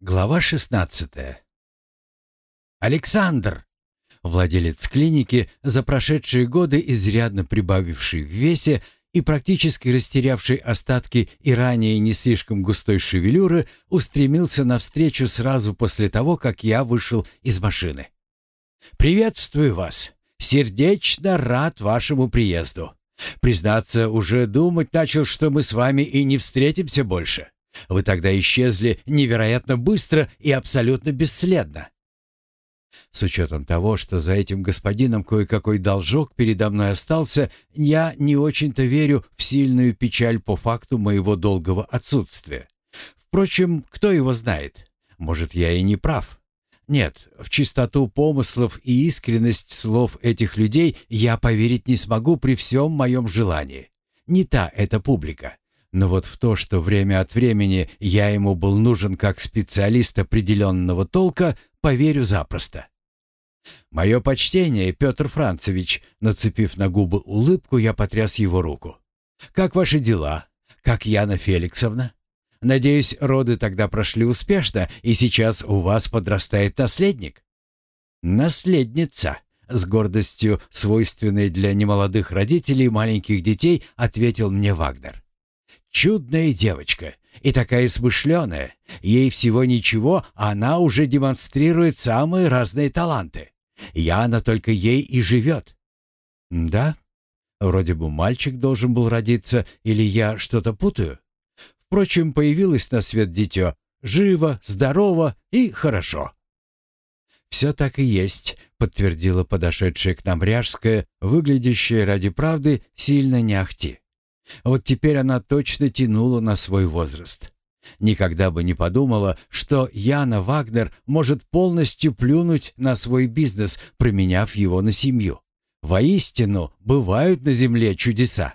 Глава 16. Александр, владелец клиники, за прошедшие годы изрядно прибавивший в весе и практически растерявший остатки и ранее не слишком густой шевелюры, устремился навстречу сразу после того, как я вышел из машины. «Приветствую вас! Сердечно рад вашему приезду. Признаться, уже думать начал, что мы с вами и не встретимся больше». Вы тогда исчезли невероятно быстро и абсолютно бесследно. С учетом того, что за этим господином кое-какой должок передо мной остался, я не очень-то верю в сильную печаль по факту моего долгого отсутствия. Впрочем, кто его знает? Может, я и не прав. Нет, в чистоту помыслов и искренность слов этих людей я поверить не смогу при всем моем желании. Не та эта публика. Но вот в то, что время от времени я ему был нужен как специалист определенного толка, поверю запросто. «Мое почтение, Петр Францевич», нацепив на губы улыбку, я потряс его руку. «Как ваши дела? Как Яна Феликсовна? Надеюсь, роды тогда прошли успешно, и сейчас у вас подрастает наследник?» «Наследница», — с гордостью, свойственной для немолодых родителей маленьких детей, ответил мне Вагнер. Чудная девочка и такая смышленая. Ей всего ничего, а она уже демонстрирует самые разные таланты. Яна только ей и живет. Да? Вроде бы мальчик должен был родиться, или я что-то путаю? Впрочем, появилось на свет дитё. Живо, здорово и хорошо. «Все так и есть», — подтвердила подошедшая к нам ряжская, выглядящая ради правды сильно не ахти. Вот теперь она точно тянула на свой возраст. Никогда бы не подумала, что Яна Вагнер может полностью плюнуть на свой бизнес, променяв его на семью. Воистину, бывают на земле чудеса.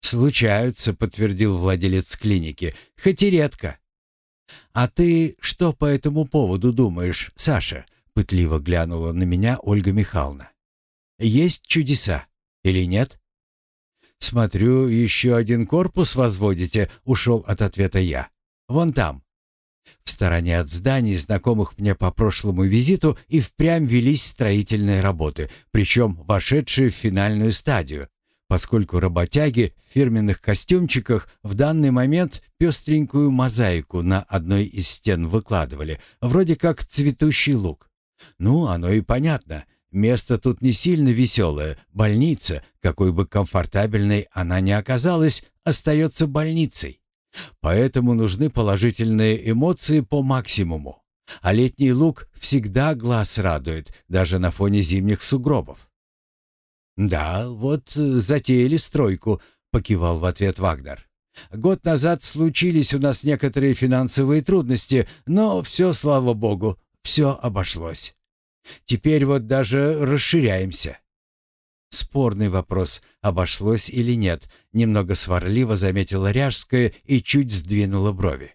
«Случаются», — подтвердил владелец клиники, — «хоть и редко». «А ты что по этому поводу думаешь, Саша?» — пытливо глянула на меня Ольга Михайловна. «Есть чудеса или нет?» «Смотрю, еще один корпус возводите», — ушел от ответа я. «Вон там». В стороне от зданий, знакомых мне по прошлому визиту, и впрямь велись строительные работы, причем вошедшие в финальную стадию, поскольку работяги в фирменных костюмчиках в данный момент пестренькую мозаику на одной из стен выкладывали, вроде как цветущий лук. Ну, оно и понятно. Место тут не сильно веселое. Больница, какой бы комфортабельной она ни оказалась, остается больницей. Поэтому нужны положительные эмоции по максимуму. А летний луг всегда глаз радует, даже на фоне зимних сугробов. «Да, вот э, затеяли стройку», — покивал в ответ Вагнер. «Год назад случились у нас некоторые финансовые трудности, но все, слава богу, все обошлось. Теперь вот даже расширяемся. Спорный вопрос, обошлось или нет, немного сварливо заметила Ряжская и чуть сдвинула брови.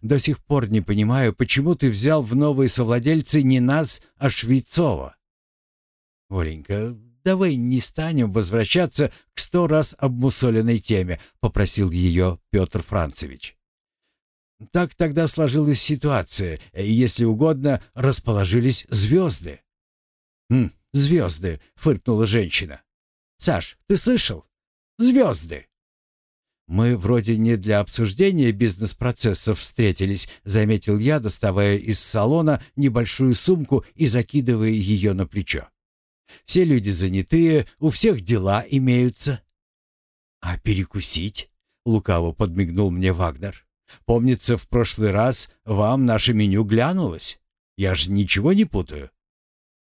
До сих пор не понимаю, почему ты взял в новые совладельцы не нас, а Швейцова. Оленька, давай не станем возвращаться к сто раз обмусоленной теме, попросил ее Петр Францевич. Так тогда сложилась ситуация, если угодно, расположились звезды. «Хм, звезды», — фыркнула женщина. «Саш, ты слышал? Звезды!» «Мы вроде не для обсуждения бизнес-процессов встретились», — заметил я, доставая из салона небольшую сумку и закидывая ее на плечо. «Все люди занятые, у всех дела имеются». «А перекусить?» — лукаво подмигнул мне Вагнер. Помнится, в прошлый раз вам наше меню глянулось. Я же ничего не путаю.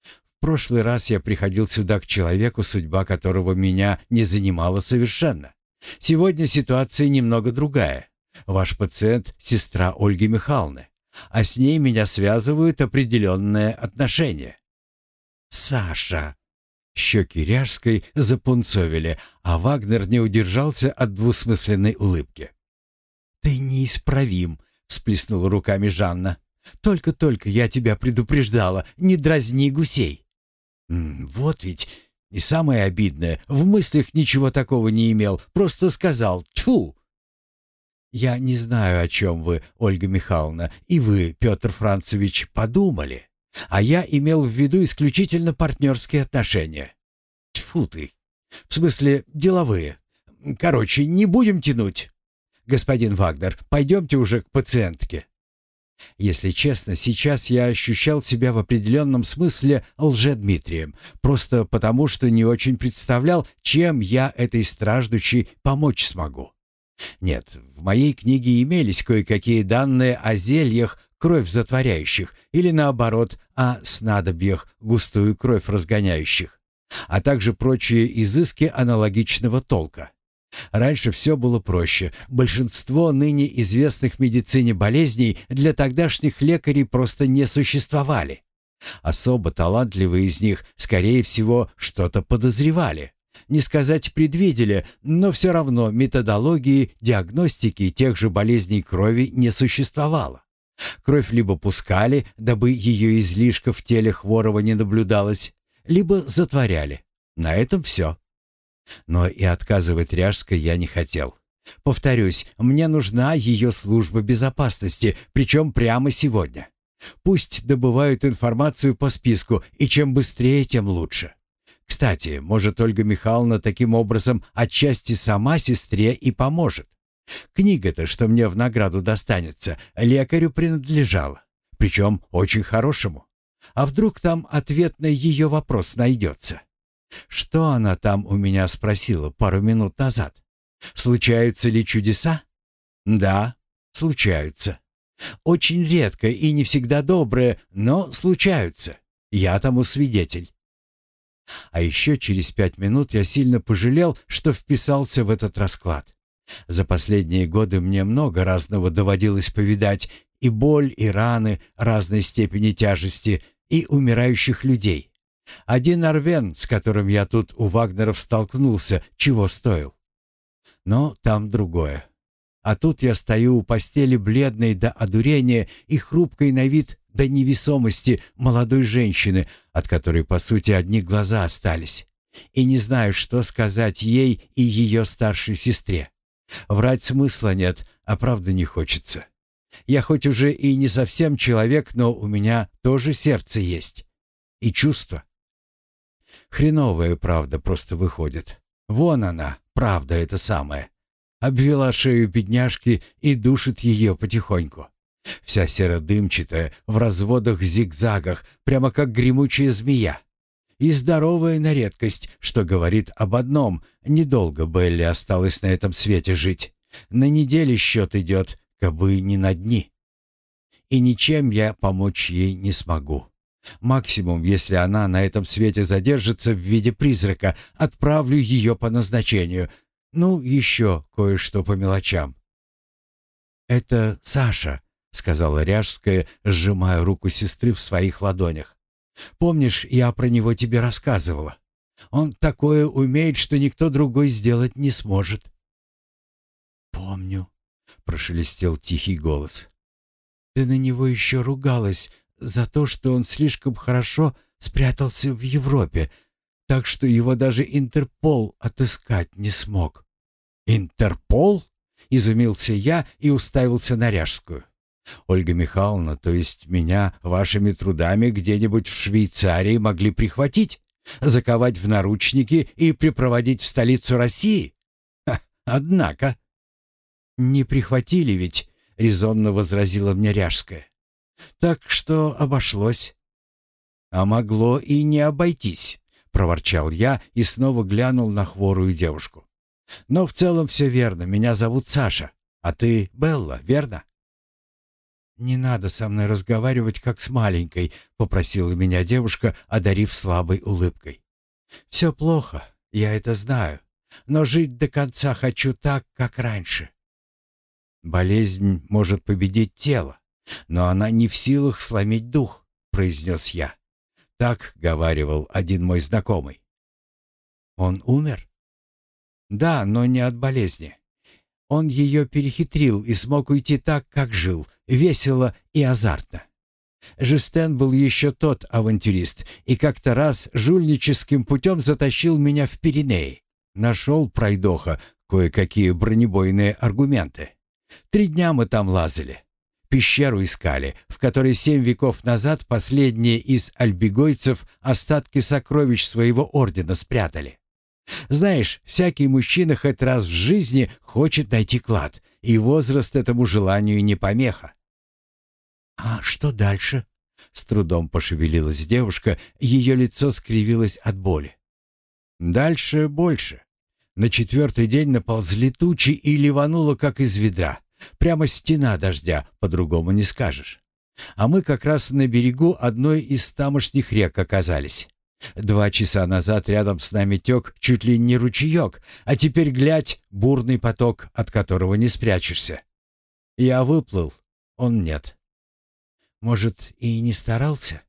В прошлый раз я приходил сюда к человеку, судьба которого меня не занимала совершенно. Сегодня ситуация немного другая. Ваш пациент — сестра Ольги Михайловны, а с ней меня связывают определенные отношения. Саша. Щеки Ряжской запунцовили, а Вагнер не удержался от двусмысленной улыбки. «Ты неисправим», — всплеснула руками Жанна. «Только-только я тебя предупреждала, не дразни гусей». «Вот ведь...» И самое обидное, в мыслях ничего такого не имел, просто сказал «тьфу». Я не знаю, о чем вы, Ольга Михайловна, и вы, Петр Францевич, подумали. А я имел в виду исключительно партнерские отношения. Тьфу ты. В смысле, деловые. Короче, не будем тянуть. Господин Вагнер, пойдемте уже к пациентке. Если честно, сейчас я ощущал себя в определенном смысле лжедмитрием, просто потому что не очень представлял, чем я этой страждущей помочь смогу. Нет, в моей книге имелись кое-какие данные о зельях, кровь затворяющих, или наоборот, о снадобьях, густую кровь разгоняющих, а также прочие изыски аналогичного толка. Раньше все было проще. Большинство ныне известных медицине болезней для тогдашних лекарей просто не существовали. Особо талантливые из них, скорее всего, что-то подозревали. Не сказать предвидели, но все равно методологии диагностики тех же болезней крови не существовало. Кровь либо пускали, дабы ее излишка в теле хворого не наблюдалось, либо затворяли. На этом все. Но и отказывать Ряжской я не хотел. Повторюсь, мне нужна ее служба безопасности, причем прямо сегодня. Пусть добывают информацию по списку, и чем быстрее, тем лучше. Кстати, может, Ольга Михайловна таким образом отчасти сама сестре и поможет. Книга-то, что мне в награду достанется, лекарю принадлежала, причем очень хорошему. А вдруг там ответ на ее вопрос найдется? Что она там у меня спросила пару минут назад? Случаются ли чудеса? Да, случаются. Очень редко и не всегда добрые, но случаются. Я тому свидетель. А еще через пять минут я сильно пожалел, что вписался в этот расклад. За последние годы мне много разного доводилось повидать, и боль, и раны разной степени тяжести, и умирающих людей. Один арвен, с которым я тут у Вагнеров столкнулся, чего стоил. Но там другое. А тут я стою у постели бледной до одурения и хрупкой на вид до невесомости молодой женщины, от которой, по сути, одни глаза остались. И не знаю, что сказать ей и ее старшей сестре. Врать смысла нет, а правда не хочется. Я хоть уже и не совсем человек, но у меня тоже сердце есть. И чувства. Хреновая правда просто выходит. Вон она, правда это самая. Обвела шею бедняжки и душит ее потихоньку. Вся серо-дымчатая, в разводах-зигзагах, прямо как гремучая змея. И здоровая на редкость, что говорит об одном. Недолго Белли осталось на этом свете жить. На неделе счет идет, кабы не на дни. И ничем я помочь ей не смогу. Максимум, если она на этом свете задержится в виде призрака, отправлю ее по назначению. Ну, еще кое-что по мелочам. «Это Саша», — сказала Ряжская, сжимая руку сестры в своих ладонях. «Помнишь, я про него тебе рассказывала? Он такое умеет, что никто другой сделать не сможет». «Помню», — прошелестел тихий голос. «Ты на него еще ругалась, за то, что он слишком хорошо спрятался в Европе, так что его даже Интерпол отыскать не смог. «Интерпол?» — изумился я и уставился на Ряжскую. «Ольга Михайловна, то есть меня вашими трудами где-нибудь в Швейцарии могли прихватить, заковать в наручники и припроводить в столицу России? Ха, однако...» «Не прихватили ведь», — резонно возразила мне Ряжская. Так что обошлось. А могло и не обойтись, проворчал я и снова глянул на хворую девушку. Но в целом все верно. Меня зовут Саша, а ты Белла, верно? «Не надо со мной разговаривать, как с маленькой», — попросила меня девушка, одарив слабой улыбкой. «Все плохо, я это знаю, но жить до конца хочу так, как раньше». «Болезнь может победить тело, но она не в силах сломить дух, произнес я. Так говаривал один мой знакомый. Он умер? Да, но не от болезни. Он ее перехитрил и смог уйти так, как жил, весело и азартно. Жестен был еще тот авантюрист и как-то раз жульническим путем затащил меня в Пиренеи. Нашел пройдоха кое-какие бронебойные аргументы. Три дня мы там лазали. Пещеру искали, в которой семь веков назад последние из альбегойцев остатки сокровищ своего ордена спрятали. Знаешь, всякий мужчина хоть раз в жизни хочет найти клад, и возраст этому желанию не помеха. «А что дальше?» С трудом пошевелилась девушка, ее лицо скривилось от боли. «Дальше больше. На четвертый день наползли тучи и ливануло, как из ведра. Прямо стена дождя, по-другому не скажешь. А мы как раз на берегу одной из тамошних рек оказались. Два часа назад рядом с нами тек чуть ли не ручеек, а теперь, глядь, бурный поток, от которого не спрячешься. Я выплыл, он нет. Может, и не старался?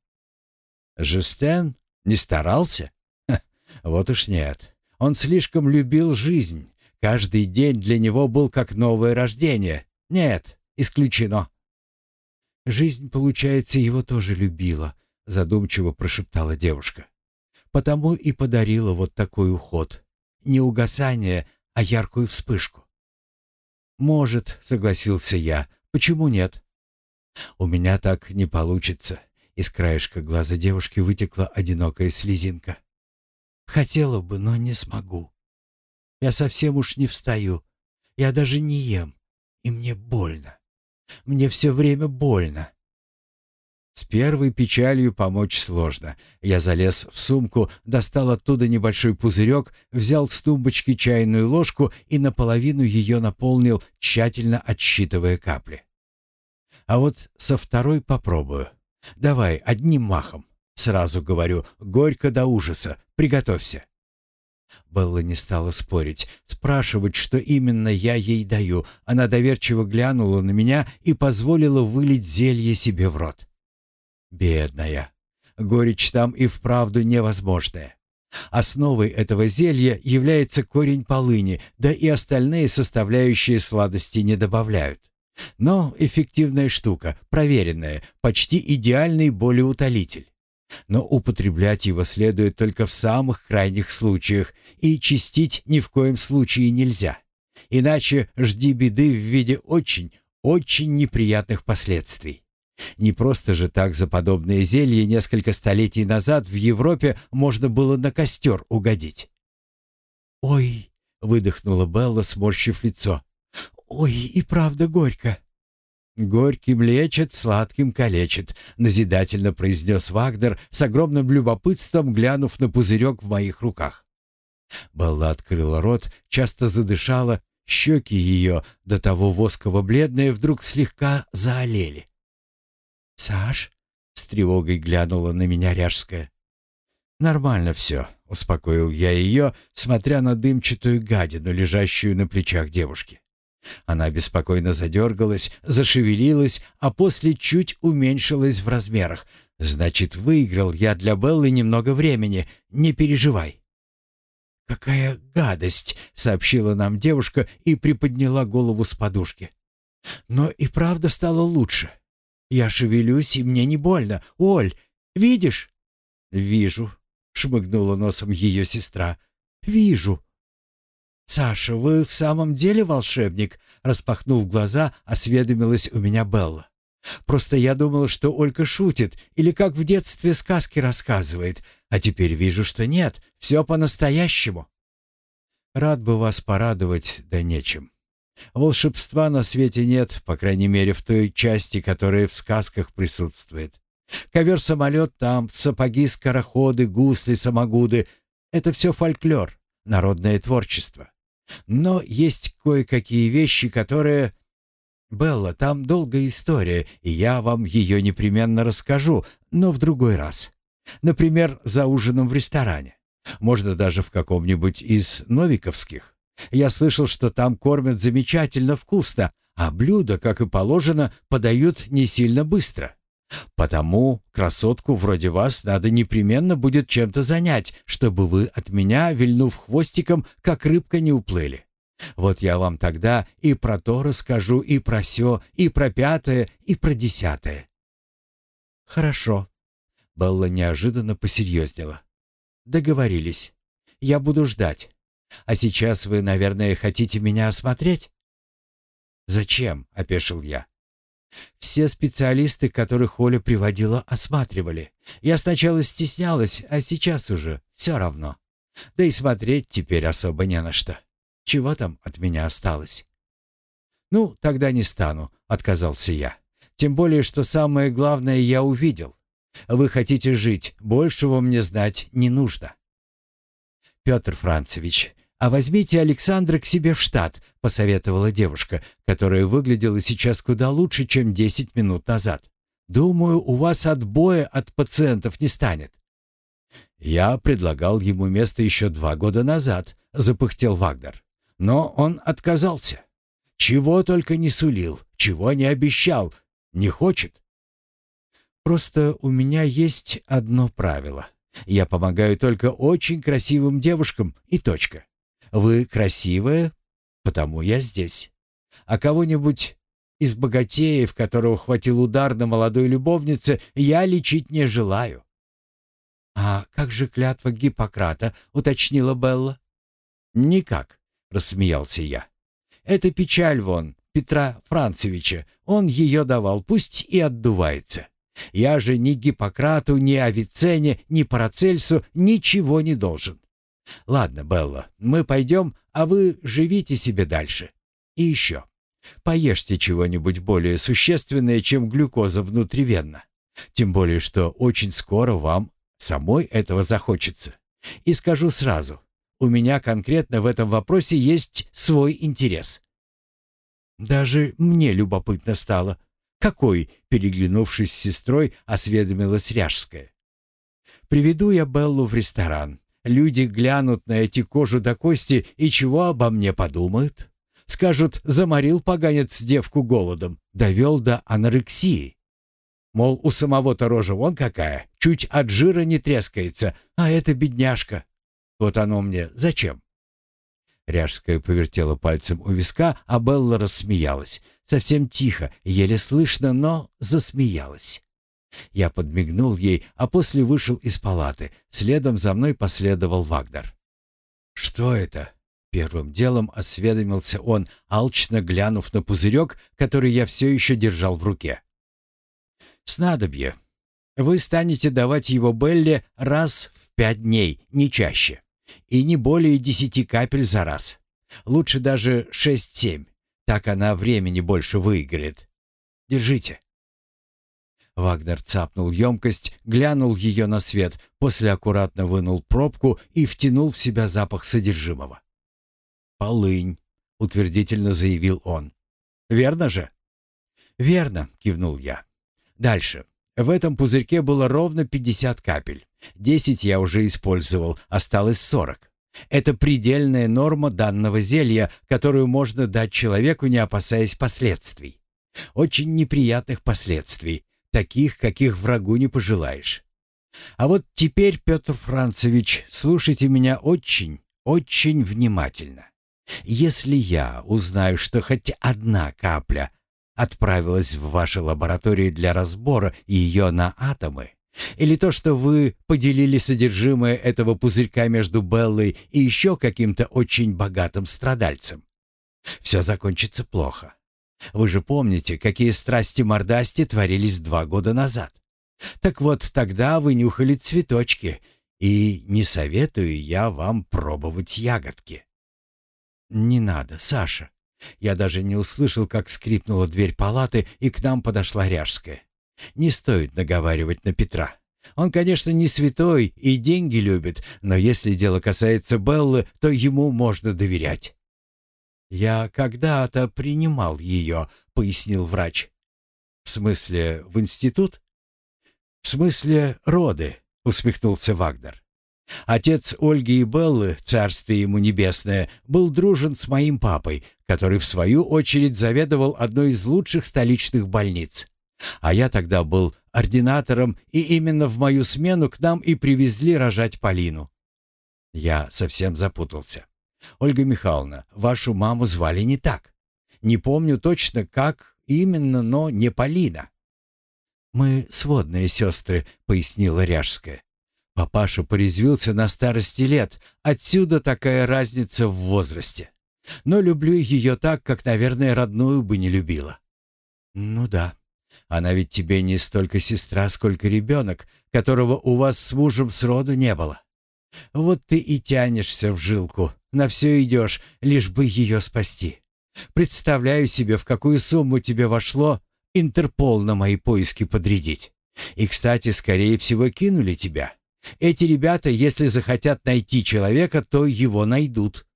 Жестен не старался? Ха, вот уж нет. Он слишком любил жизнь. Каждый день для него был как новое рождение. Нет, исключено. Жизнь, получается, его тоже любила, задумчиво прошептала девушка. Потому и подарила вот такой уход. Не угасание, а яркую вспышку. «Может», — согласился я, — «почему нет?» «У меня так не получится», — из краешка глаза девушки вытекла одинокая слезинка. «Хотела бы, но не смогу. Я совсем уж не встаю. Я даже не ем, и мне больно. Мне все время больно. С первой печалью помочь сложно. Я залез в сумку, достал оттуда небольшой пузырек, взял с тумбочки чайную ложку и наполовину ее наполнил, тщательно отсчитывая капли. А вот со второй попробую. Давай, одним махом. Сразу говорю, горько до ужаса. Приготовься. Белла не стала спорить, спрашивать, что именно я ей даю. Она доверчиво глянула на меня и позволила вылить зелье себе в рот. Бедная. Горечь там и вправду невозможная. Основой этого зелья является корень полыни, да и остальные составляющие сладости не добавляют. Но эффективная штука, проверенная, почти идеальный болеутолитель. Но употреблять его следует только в самых крайних случаях, и чистить ни в коем случае нельзя. Иначе жди беды в виде очень, очень неприятных последствий. Не просто же так за подобное зелье несколько столетий назад в Европе можно было на костер угодить. «Ой!» — выдохнула Белла, сморщив лицо. «Ой, и правда горько!» «Горьким лечит, сладким калечит», — назидательно произнес Вагнер с огромным любопытством, глянув на пузырек в моих руках. Белла открыла рот, часто задышала, щеки ее, до того восково-бледные, вдруг слегка заолели. «Саш?» — с тревогой глянула на меня Ряжская. «Нормально все», — успокоил я ее, смотря на дымчатую гадину, лежащую на плечах девушки. Она беспокойно задергалась, зашевелилась, а после чуть уменьшилась в размерах. «Значит, выиграл я для Беллы немного времени. Не переживай». «Какая гадость!» — сообщила нам девушка и приподняла голову с подушки. «Но и правда стало лучше. Я шевелюсь, и мне не больно. Оль, видишь?» «Вижу», — шмыгнула носом ее сестра. «Вижу», «Саша, вы в самом деле волшебник?» Распахнув глаза, осведомилась у меня Белла. «Просто я думала, что Олька шутит или как в детстве сказки рассказывает, а теперь вижу, что нет, все по-настоящему». «Рад бы вас порадовать, да нечем. Волшебства на свете нет, по крайней мере, в той части, которая в сказках присутствует. Ковер-самолет там, сапоги-скороходы, гусли-самогуды — это все фольклор, народное творчество. Но есть кое-какие вещи, которые... Белла, там долгая история, и я вам ее непременно расскажу, но в другой раз. Например, за ужином в ресторане. Можно даже в каком-нибудь из новиковских. Я слышал, что там кормят замечательно вкусно, а блюда, как и положено, подают не сильно быстро. Потому красотку вроде вас надо непременно будет чем-то занять, чтобы вы от меня, вильнув хвостиком, как рыбка не уплыли. Вот я вам тогда и про то расскажу, и про сё, и про пятое, и про десятое». «Хорошо». Белла неожиданно посерьезнела. «Договорились. Я буду ждать. А сейчас вы, наверное, хотите меня осмотреть?» «Зачем?» — опешил я. Все специалисты, которых Оля приводила, осматривали. Я сначала стеснялась, а сейчас уже все равно. Да и смотреть теперь особо не на что. Чего там от меня осталось? «Ну, тогда не стану», — отказался я. «Тем более, что самое главное я увидел. Вы хотите жить, большего мне знать не нужно». «Петр Францевич, а возьмите Александра к себе в штат», — посоветовала девушка, которая выглядела сейчас куда лучше, чем десять минут назад. «Думаю, у вас отбоя от пациентов не станет». «Я предлагал ему место еще два года назад», — запыхтел Вагнер. «Но он отказался. Чего только не сулил, чего не обещал, не хочет». «Просто у меня есть одно правило. Я помогаю только очень красивым девушкам и точка. Вы красивая, потому я здесь. А кого-нибудь из богатеев, которого хватил удар на молодой любовнице, я лечить не желаю. «А как же клятва Гиппократа?» — уточнила Белла. «Никак», — рассмеялся я. «Это печаль вон, Петра Францевича. Он ее давал, пусть и отдувается. Я же ни Гиппократу, ни Авиценне, ни Парацельсу ничего не должен. Ладно, Белла, мы пойдем, а вы живите себе дальше. И еще. Поешьте чего-нибудь более существенное, чем глюкоза внутривенно. Тем более, что очень скоро вам самой этого захочется. И скажу сразу, у меня конкретно в этом вопросе есть свой интерес. Даже мне любопытно стало, какой, переглянувшись с сестрой, осведомилась Ряжская. «Приведу я Беллу в ресторан. Люди глянут на эти кожу до кости и чего обо мне подумают? Скажут, заморил поганец девку голодом, довел до анорексии. Мол, у самого-то рожа вон какая, чуть от жира не трескается, а это бедняжка. Вот оно мне зачем? Ряжская повертела пальцем у виска, а Белла рассмеялась. Совсем тихо, еле слышно, но засмеялась. Я подмигнул ей, а после вышел из палаты. Следом за мной последовал Вагнер. «Что это?» Первым делом осведомился он, алчно глянув на пузырек, который я все еще держал в руке. «Снадобье. Вы станете давать его Белле раз в пять дней, не чаще. И не более десяти капель за раз. Лучше даже шесть-семь. Так она времени больше выиграет. Держите». Вагнер цапнул емкость, глянул ее на свет, после аккуратно вынул пробку и втянул в себя запах содержимого. «Полынь», — утвердительно заявил он. «Верно же?» «Верно», — кивнул я. «Дальше. В этом пузырьке было ровно 50 капель. 10 я уже использовал, осталось 40. Это предельная норма данного зелья, которую можно дать человеку, не опасаясь последствий. Очень неприятных последствий, таких, каких врагу не пожелаешь. А вот теперь, Петр Францевич, слушайте меня очень, очень внимательно. Если я узнаю, что хоть одна капля отправилась в вашу лабораторию для разбора ее на атомы, или то, что вы поделили содержимое этого пузырька между Беллой и еще каким-то очень богатым страдальцем, все закончится плохо. Вы же помните, какие страсти-мордасти творились два года назад. Так вот, тогда вы нюхали цветочки, и не советую я вам пробовать ягодки. Не надо, Саша. Я даже не услышал, как скрипнула дверь палаты, и к нам подошла Ряжская. Не стоит наговаривать на Петра. Он, конечно, не святой и деньги любит, но если дело касается Беллы, то ему можно доверять. «Я когда-то принимал ее», — пояснил врач. «В смысле, в институт?» «В смысле, роды», — усмехнулся Вагнер. «Отец Ольги и Беллы, царствие ему небесное, был дружен с моим папой, который, в свою очередь, заведовал одной из лучших столичных больниц. А я тогда был ординатором, и именно в мою смену к нам и привезли рожать Полину». Я совсем запутался. Ольга Михайловна, вашу маму звали не так. Не помню точно, как именно, но не Полина». «Мы сводные сестры», — пояснила Ряжская. Папаша порезвился на старости лет, отсюда такая разница в возрасте. Но люблю ее так, как, наверное, родную бы не любила». «Ну да. Она ведь тебе не столько сестра, сколько ребенок, которого у вас с мужем сроду не было. Вот ты и тянешься в жилку, на все идешь, лишь бы ее спасти. Представляю себе, в какую сумму тебе вошло Интерпол на мои поиски подрядить. И, кстати, скорее всего, кинули тебя. Эти ребята, если захотят найти человека, то его найдут.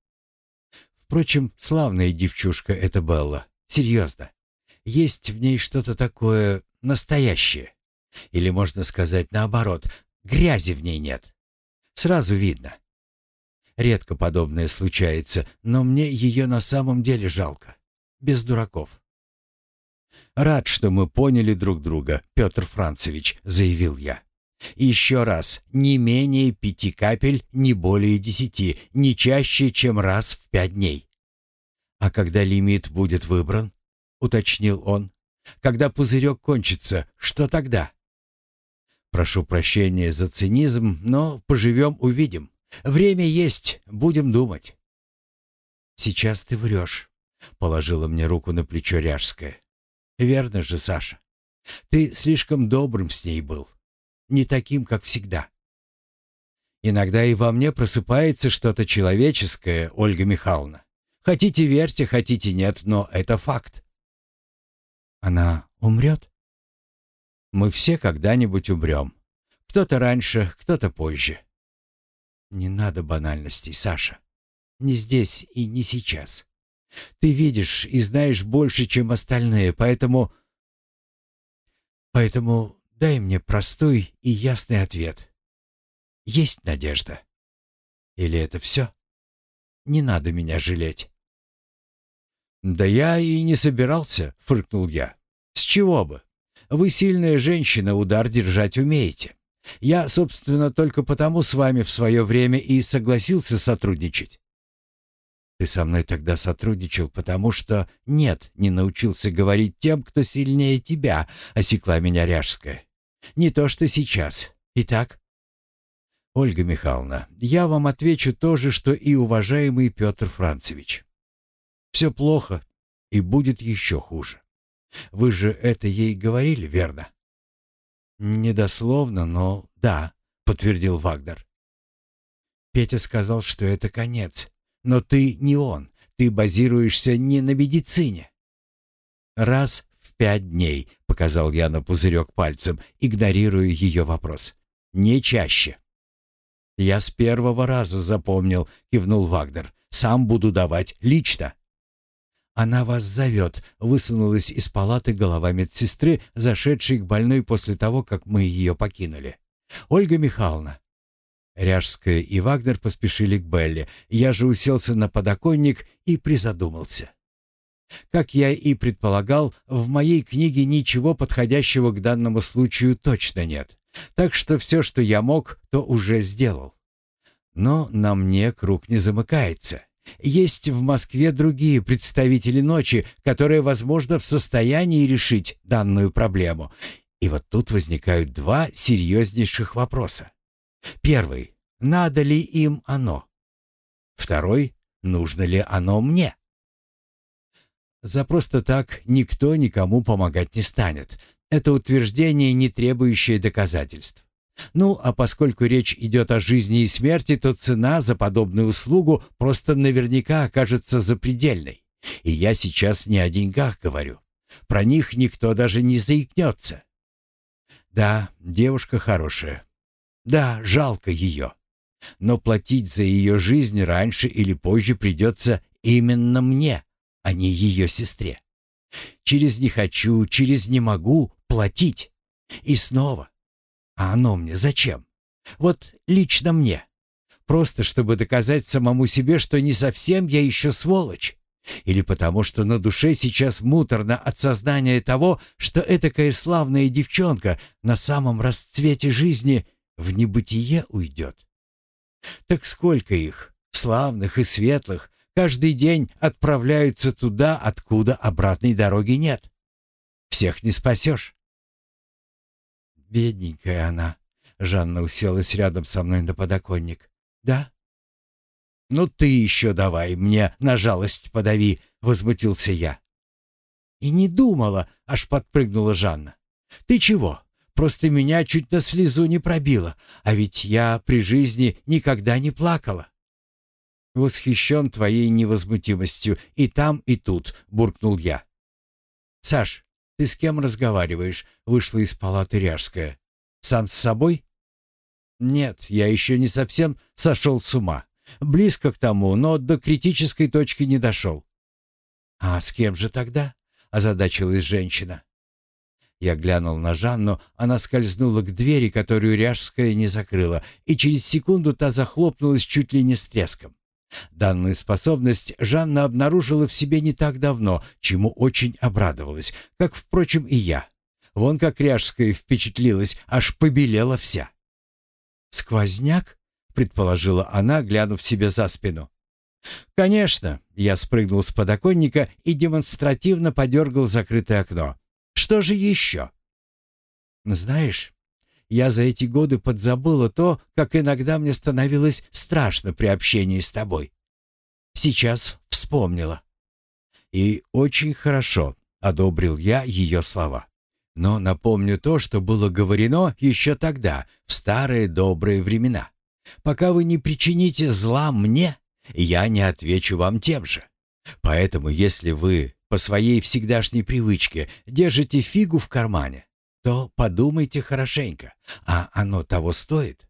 Впрочем, славная девчушка эта Белла. Серьезно. Есть в ней что-то такое настоящее. Или можно сказать наоборот, грязи в ней нет. Сразу видно. Редко подобное случается, но мне ее на самом деле жалко. Без дураков. «Рад, что мы поняли друг друга, Петр Францевич», — заявил я. «Еще раз, не менее пяти капель, не более десяти, не чаще, чем раз в пять дней». «А когда лимит будет выбран?» — уточнил он. «Когда пузырек кончится, что тогда?» «Прошу прощения за цинизм, но поживем-увидим. Время есть, будем думать». «Сейчас ты врешь», — положила мне руку на плечо Ряжская. «Верно же, Саша. Ты слишком добрым с ней был. Не таким, как всегда». «Иногда и во мне просыпается что-то человеческое, Ольга Михайловна. Хотите верьте, хотите нет, но это факт». «Она умрет?» «Мы все когда-нибудь умрем. Кто-то раньше, кто-то позже. Не надо банальностей, Саша. Не здесь и не сейчас. Ты видишь и знаешь больше, чем остальные, поэтому... Поэтому дай мне простой и ясный ответ. Есть надежда? Или это все? Не надо меня жалеть. «Да я и не собирался», — фыркнул я. «С чего бы? Вы сильная женщина, удар держать умеете. Я, собственно, только потому с вами в свое время и согласился сотрудничать. Ты со мной тогда сотрудничал, потому что нет, не научился говорить тем, кто сильнее тебя, осекла меня Ряжская. Не то, что сейчас. Итак? Ольга Михайловна, я вам отвечу то же, что и уважаемый Петр Францевич. Все плохо и будет еще хуже. Вы же это ей говорили, верно? «Недословно, но да», — подтвердил Вагнер. Петя сказал, что это конец. Но ты не он. Ты базируешься не на медицине. Раз в пять дней, показал я на пузырек пальцем, игнорируя ее вопрос. Не чаще. Я с первого раза запомнил, кивнул Вагнер. Сам буду давать лично. «Она вас зовет», — высунулась из палаты голова медсестры, зашедшей к больной после того, как мы ее покинули. «Ольга Михайловна». Ряжская и Вагнер поспешили к Белле. Я же уселся на подоконник и призадумался. Как я и предполагал, в моей книге ничего подходящего к данному случаю точно нет. Так что все, что я мог, то уже сделал. Но на мне круг не замыкается. Есть в Москве другие представители ночи, которые, возможно, в состоянии решить данную проблему. И вот тут возникают два серьезнейших вопроса. Первый. Надо ли им оно? Второй. Нужно ли оно мне? За просто так никто никому помогать не станет. Это утверждение, не требующее доказательств. Ну, а поскольку речь идет о жизни и смерти, то цена за подобную услугу просто наверняка окажется запредельной. И я сейчас не о деньгах говорю. Про них никто даже не заикнется. Да, девушка хорошая. Да, жалко ее. Но платить за ее жизнь раньше или позже придется именно мне, а не ее сестре. Через «не хочу», через «не могу» платить. И снова а оно мне зачем? Вот лично мне. Просто чтобы доказать самому себе, что не совсем я еще сволочь. Или потому что на душе сейчас муторно от сознания того, что этакая славная девчонка на самом расцвете жизни в небытие уйдет. Так сколько их, славных и светлых, каждый день отправляются туда, откуда обратной дороги нет. Всех не спасешь. Бедненькая она. Жанна уселась рядом со мной на подоконник. Да? «Ну ты еще давай мне на жалость подави», — возмутился я. «И не думала», — аж подпрыгнула Жанна. «Ты чего? Просто меня чуть на слезу не пробило, а ведь я при жизни никогда не плакала». «Восхищен твоей невозмутимостью и там, и тут», — буркнул я. «Саш, ты с кем разговариваешь?» — вышла из палаты Ряжская. «Сам с собой?» «Нет, я еще не совсем сошел с ума. Близко к тому, но до критической точки не дошел». «А с кем же тогда?» — озадачилась женщина. Я глянул на Жанну, она скользнула к двери, которую Ряжская не закрыла, и через секунду та захлопнулась чуть ли не с треском. Данную способность Жанна обнаружила в себе не так давно, чему очень обрадовалась, как, впрочем, и я. Вон как Ряжская впечатлилась, аж побелела вся. «Сквозняк?» — предположила она, глянув себе за спину. «Конечно!» — я спрыгнул с подоконника и демонстративно подергал закрытое окно. «Что же еще?» «Знаешь, я за эти годы подзабыла то, как иногда мне становилось страшно при общении с тобой. Сейчас вспомнила. И очень хорошо одобрил я ее слова. Но напомню то, что было говорено еще тогда, в старые добрые времена. Пока вы не причините зла мне, я не отвечу вам тем же. Поэтому, если вы по своей всегдашней привычке держите фигу в кармане, то подумайте хорошенько, а оно того стоит.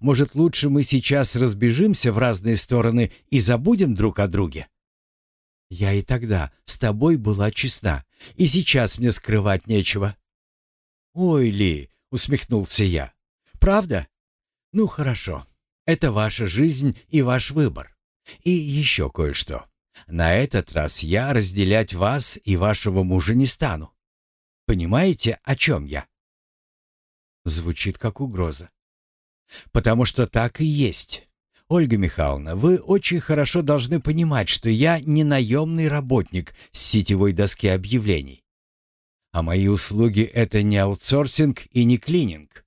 Может, лучше мы сейчас разбежимся в разные стороны и забудем друг о друге? Я и тогда с тобой была честна, и сейчас мне скрывать нечего. Ой, Ли, усмехнулся я. Правда? Ну, хорошо. Это ваша жизнь и ваш выбор. И еще кое-что. На этот раз я разделять вас и вашего мужа не стану. Понимаете, о чем я?» Звучит как угроза. «Потому что так и есть. Ольга Михайловна, вы очень хорошо должны понимать, что я не наемный работник с сетевой доски объявлений. А мои услуги — это не аутсорсинг и не клининг.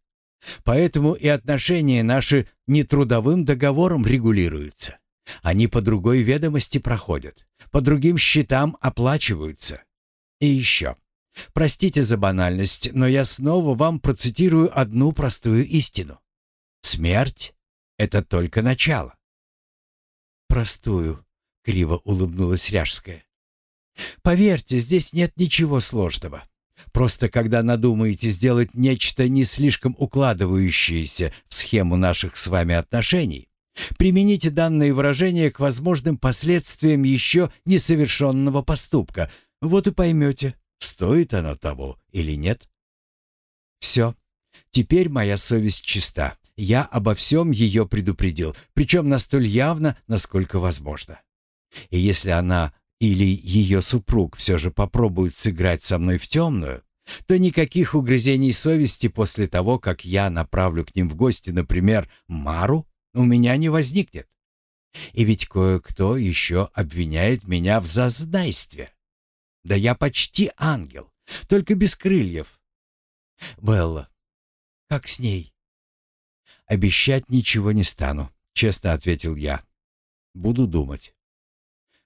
Поэтому и отношения наши не трудовым договором регулируются. Они по другой ведомости проходят, по другим счетам оплачиваются. И еще. Простите за банальность, но я снова вам процитирую одну простую истину. Смерть — это только начало. Простую, — криво улыбнулась Ряжская. Поверьте, здесь нет ничего сложного. Просто когда надумаете сделать нечто не слишком укладывающееся в схему наших с вами отношений, примените данные выражения к возможным последствиям еще несовершенного поступка. Вот и поймете, стоит оно того или нет. Все. Теперь моя совесть чиста. Я обо всем ее предупредил, причем настоль явно, насколько возможно. И если она или ее супруг все же попробуют сыграть со мной в темную, то никаких угрызений совести после того, как я направлю к ним в гости, например, Мару, у меня не возникнет. И ведь кое-кто еще обвиняет меня в зазнайстве. Да я почти ангел, только без крыльев. Белла, как с ней? Обещать ничего не стану, честно ответил я. Буду думать.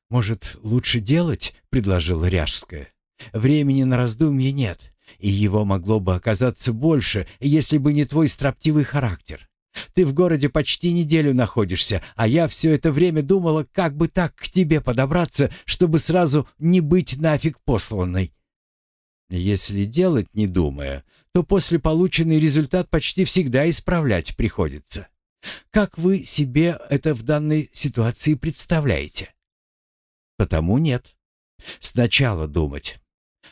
Может, лучше делать, предложила Ряжская. Времени на раздумье нет, и его могло бы оказаться больше, если бы не твой строптивый характер. Ты в городе почти неделю находишься, а я все это время думала, как бы так к тебе подобраться, чтобы сразу не быть нафиг посланной. Если делать не думая, то после полученный результат почти всегда исправлять приходится. Как вы себе это в данной ситуации представляете? Потому нет. Сначала думать.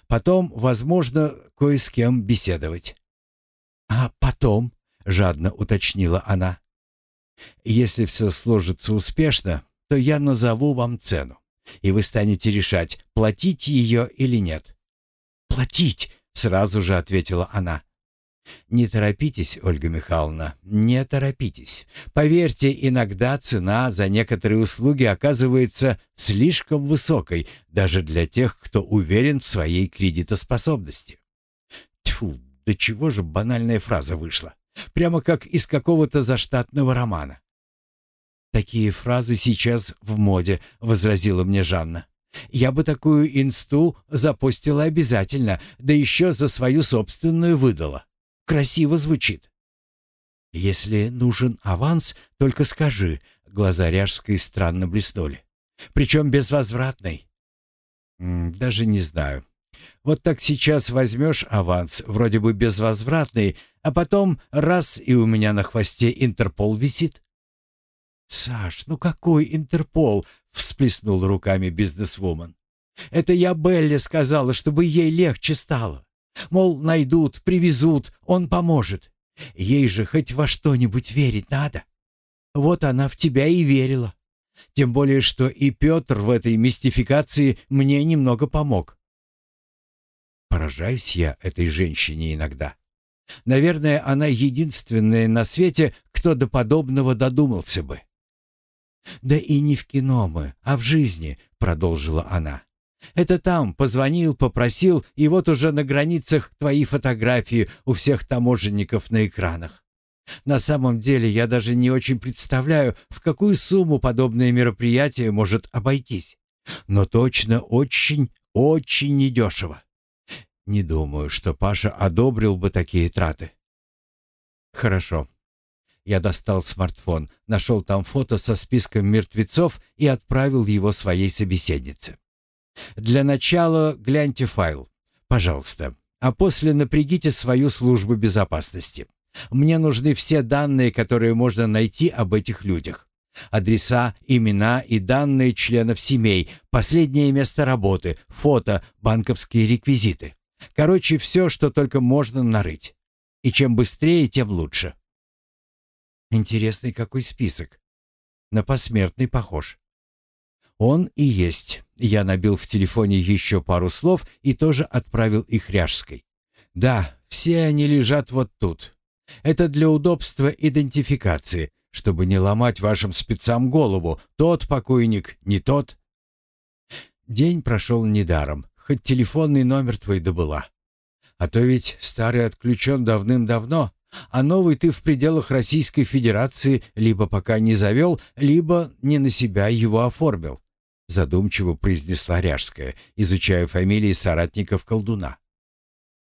Потом, возможно, кое с кем беседовать. А потом жадно уточнила она. Если все сложится успешно, то я назову вам цену, и вы станете решать, платить ее или нет. Платить, сразу же ответила она. Не торопитесь, Ольга Михайловна, не торопитесь. Поверьте, иногда цена за некоторые услуги оказывается слишком высокой даже для тех, кто уверен в своей кредитоспособности. Тьфу, да чего же банальная фраза вышла? Прямо как из какого-то заштатного романа. «Такие фразы сейчас в моде», — возразила мне Жанна. «Я бы такую инсту запостила обязательно, да еще за свою собственную выдала. Красиво звучит». «Если нужен аванс, только скажи», — глаза Ряжской странно блеснули. «Причем безвозвратный». «Даже не знаю. Вот так сейчас возьмешь аванс, вроде бы безвозвратный, а потом раз и у меня на хвосте Интерпол висит». «Саш, ну какой Интерпол?» — всплеснул руками бизнесвумен. «Это я Белле сказала, чтобы ей легче стало. Мол, найдут, привезут, он поможет. Ей же хоть во что-нибудь верить надо. Вот она в тебя и верила. Тем более, что и Петр в этой мистификации мне немного помог. Поражаюсь я этой женщине иногда. Наверное, она единственная на свете, кто до подобного додумался бы. «Да и не в кино мы, а в жизни», — продолжила она. «Это там позвонил, попросил, и вот уже на границах твои фотографии у всех таможенников на экранах. На самом деле я даже не очень представляю, в какую сумму подобное мероприятие может обойтись. Но точно очень, очень недешево. Не думаю, что Паша одобрил бы такие траты. Хорошо. Я достал смартфон, нашел там фото со списком мертвецов и отправил его своей собеседнице. Для начала гляньте файл, пожалуйста, а после напрягите свою службу безопасности. Мне нужны все данные, которые можно найти об этих людях. Адреса, имена и данные членов семей, последнее место работы, фото, банковские реквизиты. Короче, все, что только можно нарыть. И чем быстрее, тем лучше. Интересный какой список. На посмертный похож. Он и есть. Я набил в телефоне еще пару слов и тоже отправил их Ряжской. Да, все они лежат вот тут. Это для удобства идентификации, чтобы не ломать вашим спецам голову, тот покойник, не тот. День прошел недаром, хоть телефонный номер твой добыла. А то ведь старый отключен давным-давно, а новый ты в пределах Российской Федерации либо пока не завел, либо не на себя его оформил. Задумчиво произнесла Ряжская, изучая фамилии соратников колдуна.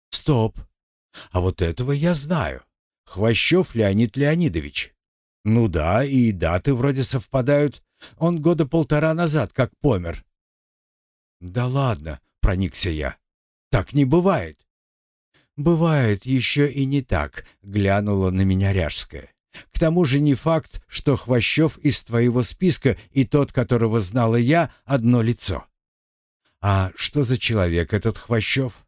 «Стоп! А вот этого я знаю. Хвощев Леонид Леонидович. Ну да, и даты вроде совпадают. Он года полтора назад как помер. Да ладно, проникся я. Так не бывает. Бывает еще и не так, глянула на меня Ряжская. К тому же не факт, что Хвощев из твоего списка и тот, которого знала я, одно лицо. А что за человек этот Хвощев?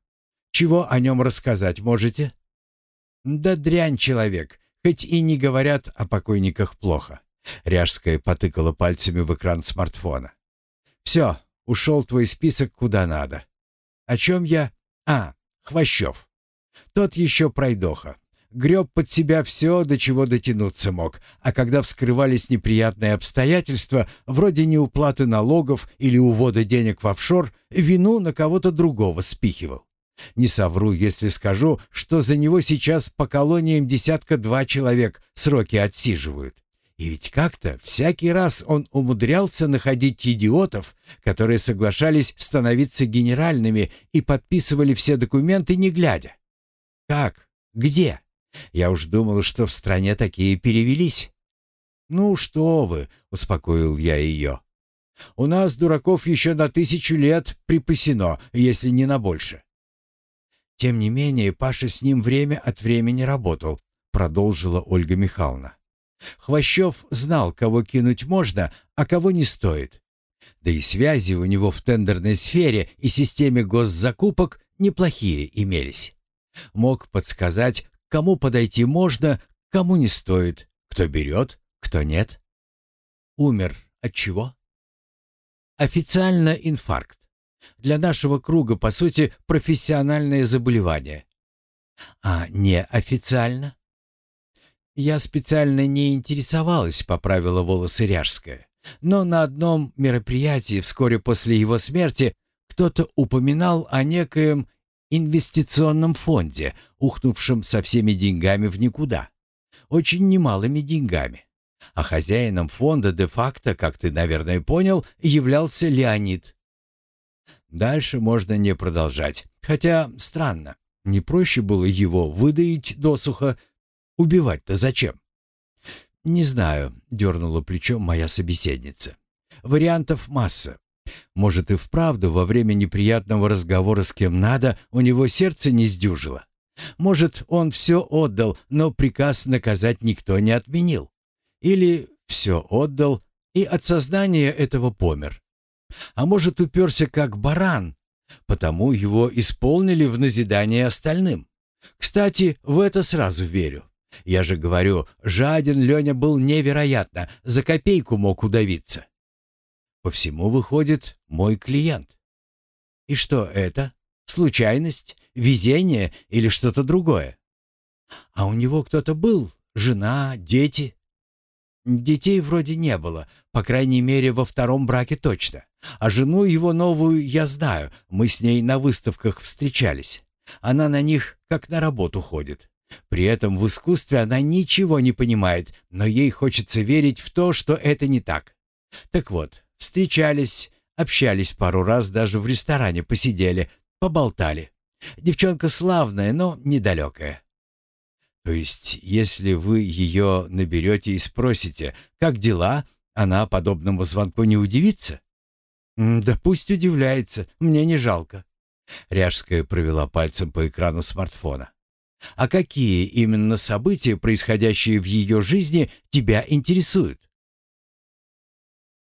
Чего о нем рассказать можете? Да дрянь человек, хоть и не говорят о покойниках плохо. Ряжская потыкала пальцами в экран смартфона. Все, ушел твой список куда надо. О чем я? А, Хвощев. Тот еще пройдоха. Греб под себя все, до чего дотянуться мог, а когда вскрывались неприятные обстоятельства, вроде неуплаты налогов или увода денег в офшор, вину на кого-то другого спихивал. Не совру, если скажу, что за него сейчас по колониям десятка-два человек сроки отсиживают. И ведь как-то всякий раз он умудрялся находить идиотов, которые соглашались становиться генеральными и подписывали все документы не глядя. Как? Где? Я уж думал, что в стране такие перевелись. «Ну что вы», — успокоил я ее. «У нас дураков еще на тысячу лет припасено, если не на больше. Тем не менее, Паша с ним время от времени работал, продолжила Ольга Михайловна. Хвощев знал, кого кинуть можно, а кого не стоит. Да и связи у него в тендерной сфере и системе госзакупок неплохие имелись. Мог подсказать, кому подойти можно, кому не стоит, кто берет, кто нет. Умер от чего? Официально инфаркт. Для нашего круга, по сути, профессиональное заболевание. А неофициально? Я специально не интересовалась, поправила волосы Ряжская. Но на одном мероприятии вскоре после его смерти кто-то упоминал о некоем инвестиционном фонде, ухнувшем со всеми деньгами в никуда. Очень немалыми деньгами. А хозяином фонда де-факто, как ты, наверное, понял, являлся Леонид. Дальше можно не продолжать. Хотя странно, не проще было его выдаить досуха. Убивать-то зачем? «Не знаю», — дернула плечом моя собеседница. «Вариантов масса. Может, и вправду во время неприятного разговора с кем надо у него сердце не сдюжило. Может, он все отдал, но приказ наказать никто не отменил. Или все отдал и от сознания этого помер. А может, уперся как баран, потому его исполнили в назидание остальным. Кстати, в это сразу верю. Я же говорю, жаден Леня был невероятно, за копейку мог удавиться. По всему выходит мой клиент. И что это? Случайность, везение или что-то другое? А у него кто-то был? Жена, дети? Детей вроде не было, по крайней мере, во втором браке точно. А жену его новую я знаю, мы с ней на выставках встречались. Она на них как на работу ходит. При этом в искусстве она ничего не понимает, но ей хочется верить в то, что это не так. Так вот, встречались, общались пару раз, даже в ресторане посидели, поболтали. Девчонка славная, но недалекая. То есть, если вы ее наберете и спросите, как дела, она подобному звонку не удивится? Да пусть удивляется, мне не жалко. Ряжская провела пальцем по экрану смартфона. А какие именно события, происходящие в ее жизни, тебя интересуют?